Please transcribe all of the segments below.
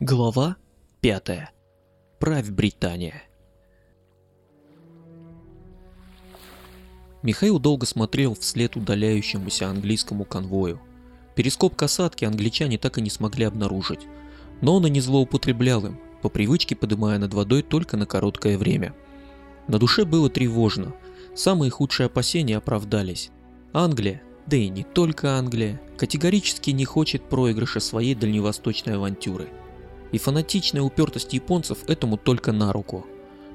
Глава 5. Правь Британия. Михаил долго смотрел вслед удаляющемуся английскому конвою. Перископ касатки англичане так и не смогли обнаружить, но он и не злоупотреблял им, по привычке подымая над водой только на короткое время. На душе было тревожно, самые худшие опасения оправдались. Англия, да и не только Англия, категорически не хочет проигрыша своей дальневосточной авантюры – и фанатичная упертость японцев этому только на руку.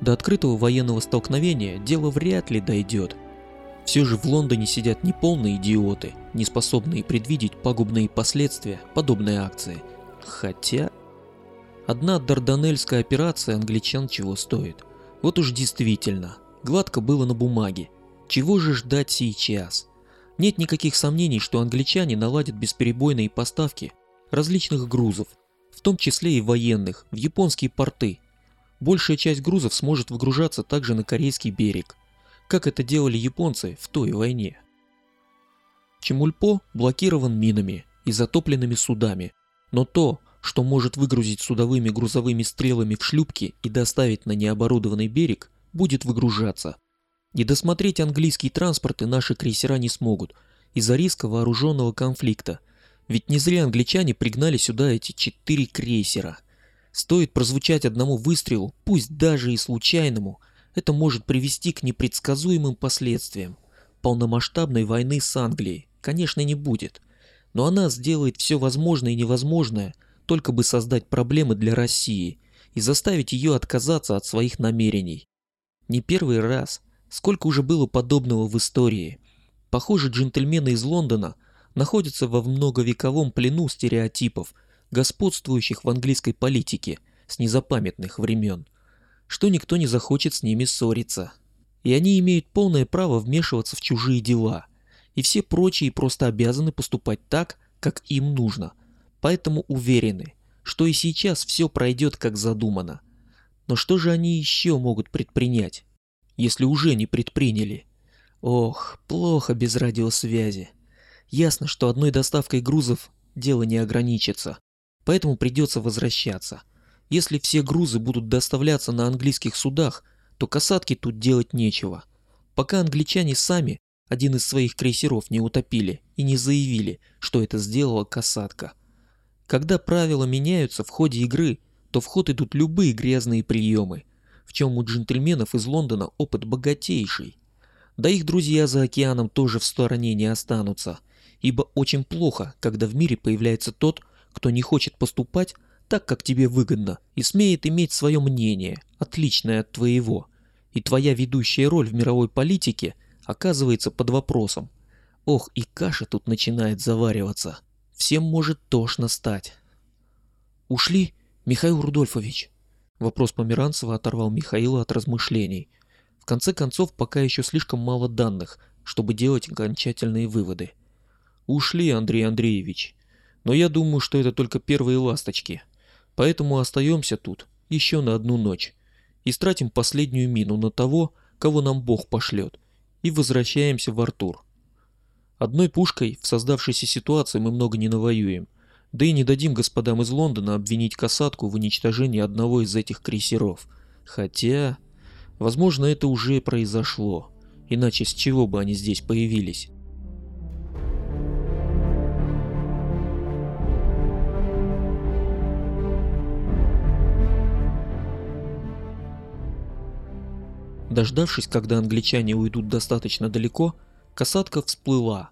До открытого военного столкновения дело вряд ли дойдет. Все же в Лондоне сидят неполные идиоты, не способные предвидеть пагубные последствия подобной акции. Хотя... Одна дарданельская операция англичан чего стоит. Вот уж действительно, гладко было на бумаге. Чего же ждать сейчас? Нет никаких сомнений, что англичане наладят бесперебойные поставки различных грузов в том числе и военных, в японские порты. Большая часть грузов сможет выгружаться также на корейский берег, как это делали японцы в той войне. Чемульпо блокирован минами и затопленными судами, но то, что может выгрузить судовыми грузовыми стрелами в шлюпки и доставить на необорудованный берег, будет выгружаться. Не досмотреть английские транспорты наши крейсера не смогут из-за риска вооруженного конфликта – ведь не зря англичане пригнали сюда эти четыре крейсера. Стоит прозвучать одному выстрелу, пусть даже и случайному, это может привести к непредсказуемым последствиям. Полномасштабной войны с Англией, конечно, не будет. Но она сделает все возможное и невозможное, только бы создать проблемы для России и заставить ее отказаться от своих намерений. Не первый раз, сколько уже было подобного в истории. Похоже, джентльмены из Лондона находятся во многовековом плену стереотипов, господствующих в английской политике с незапамятных времен, что никто не захочет с ними ссориться. И они имеют полное право вмешиваться в чужие дела, и все прочие просто обязаны поступать так, как им нужно, поэтому уверены, что и сейчас все пройдет как задумано. Но что же они еще могут предпринять, если уже не предприняли? Ох, плохо без радиосвязи. Ясно, что одной доставкой грузов дело не ограничится, поэтому придется возвращаться. Если все грузы будут доставляться на английских судах, то касатки тут делать нечего. Пока англичане сами один из своих крейсеров не утопили и не заявили, что это сделала касатка. Когда правила меняются в ходе игры, то в ход идут любые грязные приемы, в чем у джентльменов из Лондона опыт богатейший. Да их друзья за океаном тоже в стороне не останутся – ибо очень плохо, когда в мире появляется тот, кто не хочет поступать так, как тебе выгодно, и смеет иметь свое мнение, отличное от твоего, и твоя ведущая роль в мировой политике оказывается под вопросом. Ох, и каша тут начинает завариваться. Всем может тошно стать. «Ушли, Михаил Рудольфович?» Вопрос Померанцева оторвал Михаила от размышлений. В конце концов, пока еще слишком мало данных, чтобы делать окончательные выводы. Ушли, Андрей Андреевич. Но я думаю, что это только первые ласточки. Поэтому остаемся тут еще на одну ночь. И стратим последнюю мину на того, кого нам Бог пошлет. И возвращаемся в Артур. Одной пушкой в создавшейся ситуации мы много не навоюем. Да и не дадим господам из Лондона обвинить касатку в уничтожении одного из этих крейсеров. Хотя, возможно, это уже произошло. Иначе с чего бы они здесь появились? Дождавшись, когда англичане уйдут достаточно далеко, касатка всплыла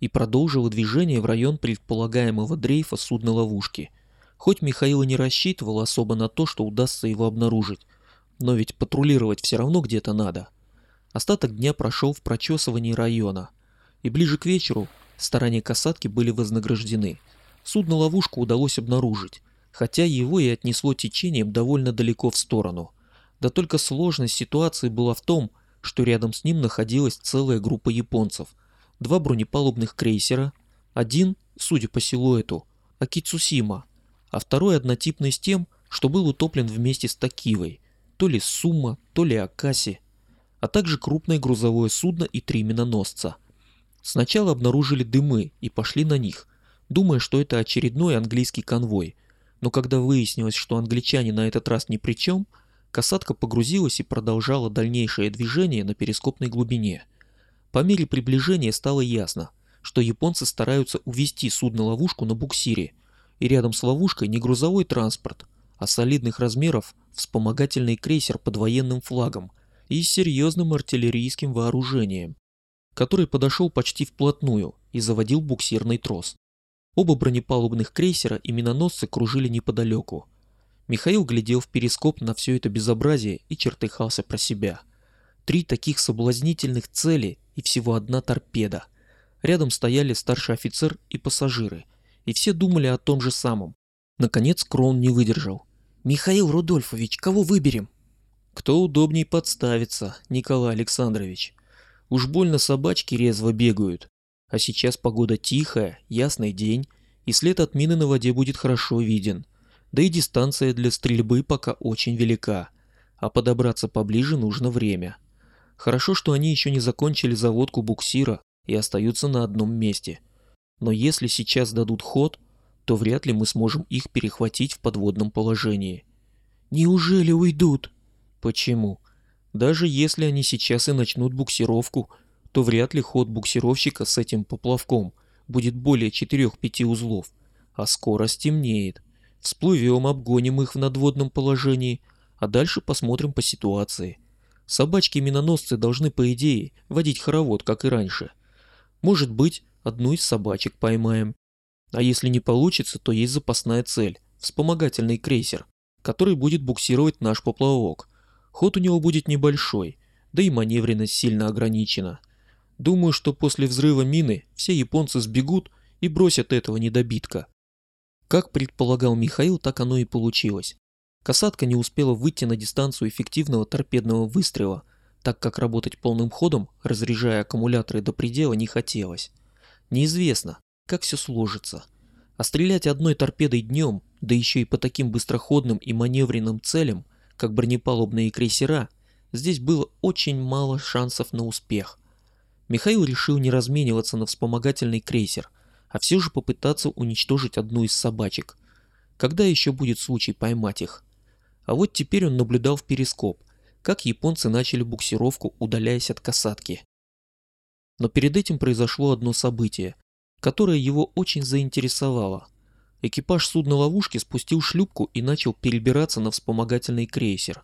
и продолжила движение в район предполагаемого дрейфа судна-ловушки. Хоть Михаил и не рассчитывал особо на то, что удастся его обнаружить, но ведь патрулировать все равно где-то надо. Остаток дня прошел в прочесывании района, и ближе к вечеру стороне касатки были вознаграждены. Судно-ловушку удалось обнаружить, хотя его и отнесло течением довольно далеко в сторону – да только сложность ситуации была в том, что рядом с ним находилась целая группа японцев. Два бронепалубных крейсера, один, судя по силуэту, Акицусима, а второй однотипный с тем, что был утоплен вместе с Такивой, то ли Сумма, то ли Акаси, а также крупное грузовое судно и три миноносца. Сначала обнаружили дымы и пошли на них, думая, что это очередной английский конвой, Но когда выяснилось, что англичане на этот раз ни при чем, касатка погрузилась и продолжала дальнейшее движение на перископной глубине. По мере приближения стало ясно, что японцы стараются увести судно-ловушку на буксире, и рядом с ловушкой не грузовой транспорт, а солидных размеров вспомогательный крейсер под военным флагом и с серьезным артиллерийским вооружением, который подошел почти вплотную и заводил буксирный трос. Оба бронепалубных крейсера и миноносцы кружили неподалеку. Михаил глядел в перископ на все это безобразие и чертыхался про себя. Три таких соблазнительных цели и всего одна торпеда. Рядом стояли старший офицер и пассажиры, и все думали о том же самом. Наконец Крон не выдержал. «Михаил Рудольфович, кого выберем?» «Кто удобней подставится, Николай Александрович. Уж больно собачки резво бегают. А сейчас погода тихая, ясный день, и след от мины на воде будет хорошо виден. Да и дистанция для стрельбы пока очень велика, а подобраться поближе нужно время. Хорошо, что они еще не закончили заводку буксира и остаются на одном месте. Но если сейчас дадут ход, то вряд ли мы сможем их перехватить в подводном положении. Неужели уйдут? Почему? Даже если они сейчас и начнут буксировку, то вряд ли ход буксировщика с этим поплавком будет более 4-5 узлов, а скоро стемнеет. Всплывем, обгоним их в надводном положении, а дальше посмотрим по ситуации. Собачки-миноносцы должны, по идее, водить хоровод, как и раньше. Может быть, одну из собачек поймаем. А если не получится, то есть запасная цель – вспомогательный крейсер, который будет буксировать наш поплавок. Ход у него будет небольшой, да и маневренность сильно ограничена – Думаю, что после взрыва мины все японцы сбегут и бросят этого недобитка. Как предполагал Михаил, так оно и получилось. Касатка не успела выйти на дистанцию эффективного торпедного выстрела, так как работать полным ходом, разряжая аккумуляторы до предела, не хотелось. Неизвестно, как все сложится. А стрелять одной торпедой днем, да еще и по таким быстроходным и маневренным целям, как бронепалубные крейсера, здесь было очень мало шансов на успех. Михаил решил не размениваться на вспомогательный крейсер, а все же попытаться уничтожить одну из собачек. Когда еще будет случай поймать их? А вот теперь он наблюдал в перископ, как японцы начали буксировку, удаляясь от касатки. Но перед этим произошло одно событие, которое его очень заинтересовало. Экипаж судна-ловушки спустил шлюпку и начал перебираться на вспомогательный крейсер.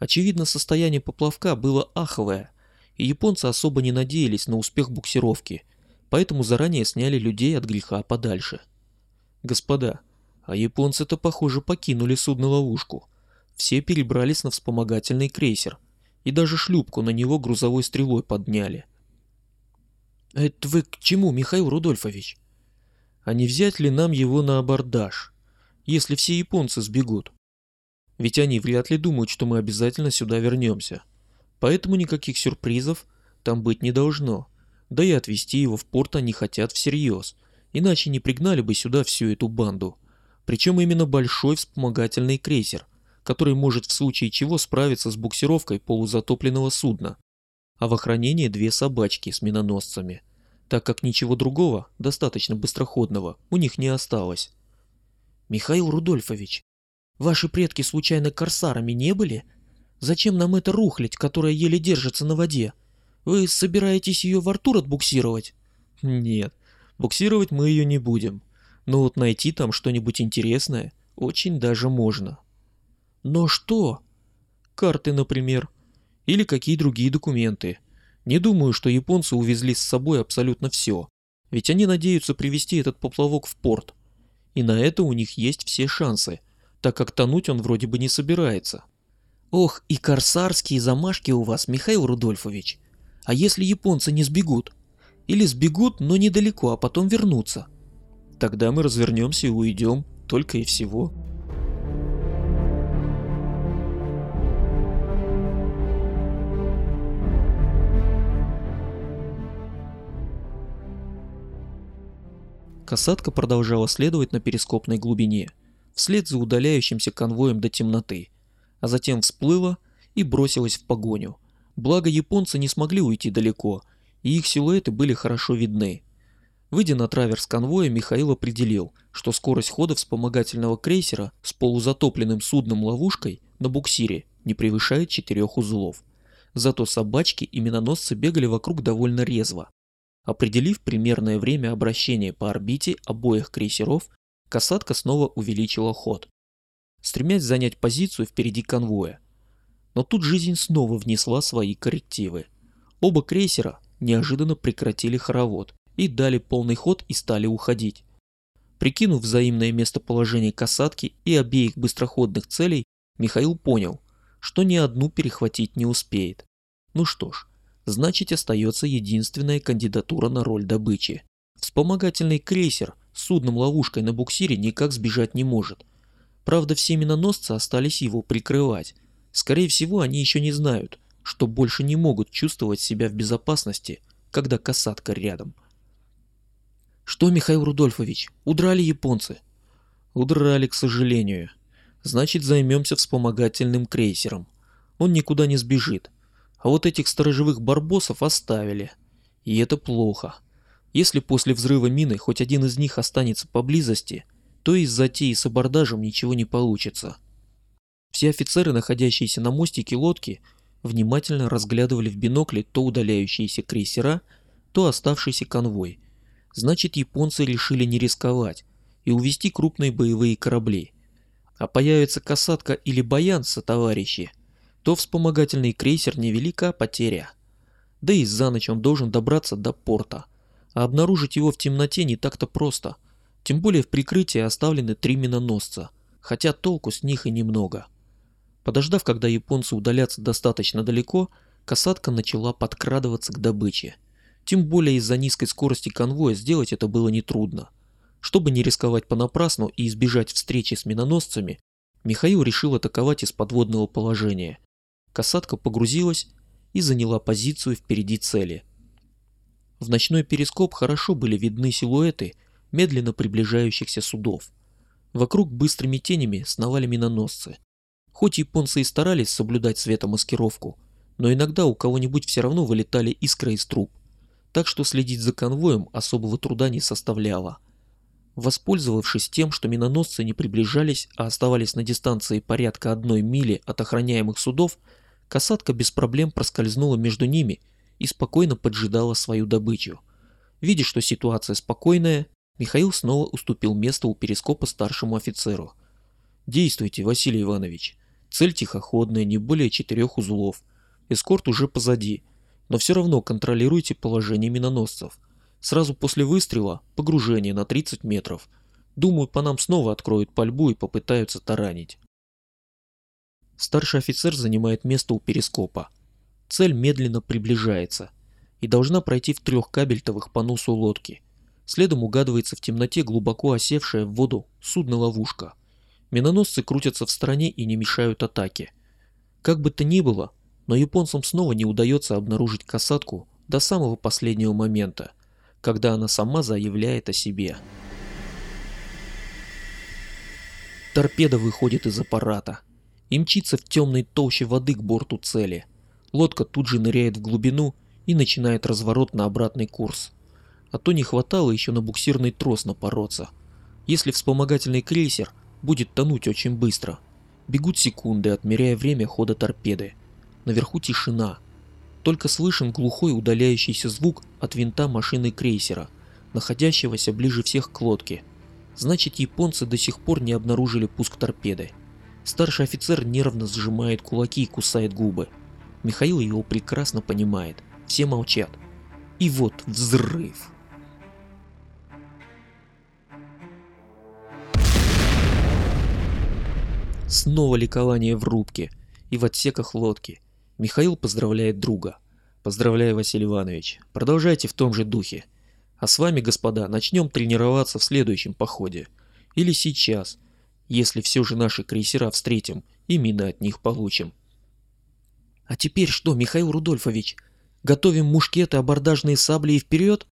Очевидно, состояние поплавка было аховое – и японцы особо не надеялись на успех буксировки, поэтому заранее сняли людей от греха подальше. Господа, а японцы-то, похоже, покинули судно-ловушку. Все перебрались на вспомогательный крейсер, и даже шлюпку на него грузовой стрелой подняли. «Это вы к чему, Михаил Рудольфович?» «А не взять ли нам его на абордаж, если все японцы сбегут? Ведь они вряд ли думают, что мы обязательно сюда вернемся». Поэтому никаких сюрпризов там быть не должно. Да и отвезти его в порт они хотят всерьез, иначе не пригнали бы сюда всю эту банду. Причем именно большой вспомогательный крейсер, который может в случае чего справиться с буксировкой полузатопленного судна. А в охранении две собачки с миноносцами, так как ничего другого, достаточно быстроходного, у них не осталось. «Михаил Рудольфович, ваши предки случайно корсарами не были?» Зачем нам эта рухлядь, которая еле держится на воде? Вы собираетесь ее в Артур отбуксировать? Нет, буксировать мы ее не будем. Но вот найти там что-нибудь интересное очень даже можно. Но что? Карты, например. Или какие другие документы. Не думаю, что японцы увезли с собой абсолютно все. Ведь они надеются привести этот поплавок в порт. И на это у них есть все шансы, так как тонуть он вроде бы не собирается. Ох, и корсарские замашки у вас, Михаил Рудольфович. А если японцы не сбегут? Или сбегут, но недалеко, а потом вернутся? Тогда мы развернемся и уйдем, только и всего. Касатка продолжала следовать на перископной глубине, вслед за удаляющимся конвоем до темноты – а затем всплыла и бросилась в погоню. Благо японцы не смогли уйти далеко, и их силуэты были хорошо видны. Выйдя на траверс конвоя, Михаил определил, что скорость хода вспомогательного крейсера с полузатопленным судном ловушкой на буксире не превышает 4 узлов. Зато собачки и миноносцы бегали вокруг довольно резво. Определив примерное время обращения по орбите обоих крейсеров, касатка снова увеличила ход, стремясь занять позицию впереди конвоя. Но тут жизнь снова внесла свои коррективы. Оба крейсера неожиданно прекратили хоровод и дали полный ход и стали уходить. Прикинув взаимное местоположение касатки и обеих быстроходных целей, Михаил понял, что ни одну перехватить не успеет. Ну что ж, значит остается единственная кандидатура на роль добычи. Вспомогательный крейсер с судном-ловушкой на буксире никак сбежать не может. Правда, все миноносцы остались его прикрывать. Скорее всего, они еще не знают, что больше не могут чувствовать себя в безопасности, когда касатка рядом. Что, Михаил Рудольфович, удрали японцы? Удрали, к сожалению. Значит, займемся вспомогательным крейсером. Он никуда не сбежит. А вот этих сторожевых барбосов оставили. И это плохо. Если после взрыва мины хоть один из них останется поблизости, то из затеи с абордажем ничего не получится. Все офицеры, находящиеся на мостике лодки, внимательно разглядывали в бинокли то удаляющиеся крейсера, то оставшийся конвой – Значит, японцы решили не рисковать и увести крупные боевые корабли. А появится касатка или баянца, товарищи, то вспомогательный крейсер невелика потеря. Да и за ночь он должен добраться до порта. А обнаружить его в темноте не так-то просто. Тем более в прикрытии оставлены три миноносца, хотя толку с них и немного. Подождав, когда японцы удалятся достаточно далеко, касатка начала подкрадываться к добыче. Тем более из-за низкой скорости конвоя сделать это было нетрудно. Чтобы не рисковать понапрасну и избежать встречи с миноносцами, Михаил решил атаковать из подводного положения. Касатка погрузилась и заняла позицию впереди цели. В ночной перископ хорошо были видны силуэты медленно приближающихся судов. Вокруг быстрыми тенями сновали миноносцы. Хоть японцы и старались соблюдать светомаскировку, но иногда у кого-нибудь все равно вылетали искры из труб так что следить за конвоем особого труда не составляло. Воспользовавшись тем, что миноносцы не приближались, а оставались на дистанции порядка одной мили от охраняемых судов, касатка без проблем проскользнула между ними и спокойно поджидала свою добычу. Видя, что ситуация спокойная, Михаил снова уступил место у перископа старшему офицеру. «Действуйте, Василий Иванович. Цель тихоходная, не более четырех узлов. Эскорт уже позади, но все равно контролируйте положение миноносцев. Сразу после выстрела погружение на 30 метров. Думаю, по нам снова откроют пальбу и попытаются таранить. Старший офицер занимает место у перископа. Цель медленно приближается и должна пройти в трех кабельтовых по носу лодки. Следом угадывается в темноте глубоко осевшая в воду судно-ловушка. Миноносцы крутятся в стороне и не мешают атаке. Как бы то ни было, но японцам снова не удается обнаружить касатку до самого последнего момента, когда она сама заявляет о себе. Торпеда выходит из аппарата и мчится в темной толще воды к борту цели. Лодка тут же ныряет в глубину и начинает разворот на обратный курс. А то не хватало еще на буксирный трос напороться. Если вспомогательный крейсер будет тонуть очень быстро, бегут секунды, отмеряя время хода торпеды. Наверху тишина. Только слышен глухой удаляющийся звук от винта машины крейсера, находящегося ближе всех к лодке. Значит, японцы до сих пор не обнаружили пуск торпеды. Старший офицер нервно сжимает кулаки и кусает губы. Михаил его прекрасно понимает. Все молчат. И вот взрыв. Снова ликование в рубке и в отсеках лодки. Михаил поздравляет друга. Поздравляю, Василий Иванович. Продолжайте в том же духе. А с вами, господа, начнем тренироваться в следующем походе. Или сейчас, если все же наши крейсера встретим и мины от них получим. А теперь что, Михаил Рудольфович? Готовим мушкеты, абордажные сабли и вперед?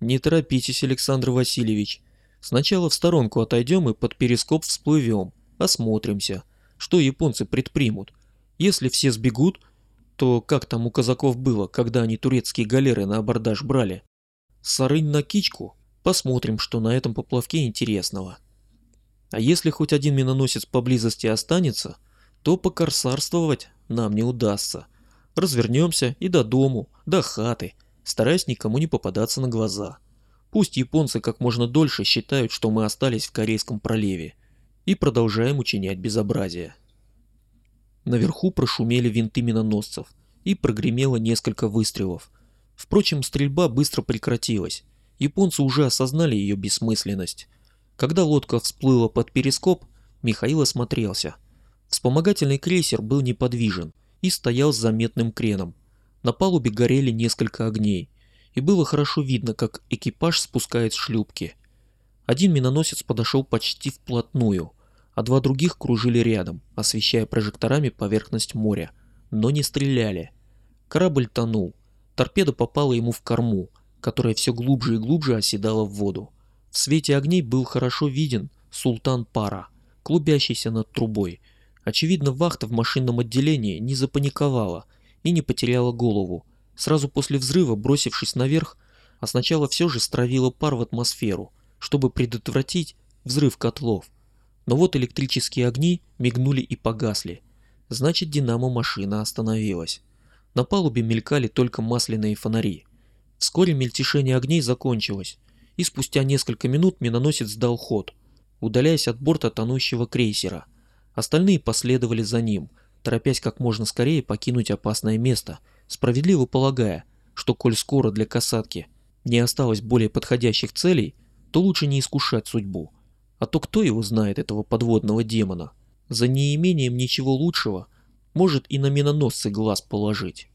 Не торопитесь, Александр Васильевич. Сначала в сторонку отойдем и под перископ всплывем, осмотримся, что японцы предпримут. Если все сбегут, то как там у казаков было, когда они турецкие галеры на абордаж брали? Сарынь на кичку? Посмотрим, что на этом поплавке интересного. А если хоть один миноносец поблизости останется, то покорсарствовать нам не удастся. Развернемся и до дому, до хаты, стараясь никому не попадаться на глаза. Пусть японцы как можно дольше считают, что мы остались в Корейском проливе и продолжаем учинять безобразие. Наверху прошумели винты миноносцев и прогремело несколько выстрелов. Впрочем, стрельба быстро прекратилась. Японцы уже осознали ее бессмысленность. Когда лодка всплыла под перископ, Михаил осмотрелся. Вспомогательный крейсер был неподвижен и стоял с заметным креном. На палубе горели несколько огней, и было хорошо видно, как экипаж спускает шлюпки. Один миноносец подошел почти вплотную, а два других кружили рядом, освещая прожекторами поверхность моря, но не стреляли. Корабль тонул. Торпеда попала ему в корму, которая все глубже и глубже оседала в воду. В свете огней был хорошо виден султан Пара, клубящийся над трубой. Очевидно, вахта в машинном отделении не запаниковала и не потеряла голову. Сразу после взрыва, бросившись наверх, а сначала все же стравила пар в атмосферу, чтобы предотвратить взрыв котлов. Но вот электрические огни мигнули и погасли. Значит, динамо-машина остановилась. На палубе мелькали только масляные фонари. Вскоре мельтешение огней закончилось, и спустя несколько минут миноносец дал ход, удаляясь от борта тонущего крейсера. Остальные последовали за ним, торопясь как можно скорее покинуть опасное место, справедливо полагая, что коль скоро для касатки не осталось более подходящих целей, то лучше не искушать судьбу. А то кто его знает, этого подводного демона? За неимением ничего лучшего может и на миноносцы глаз положить.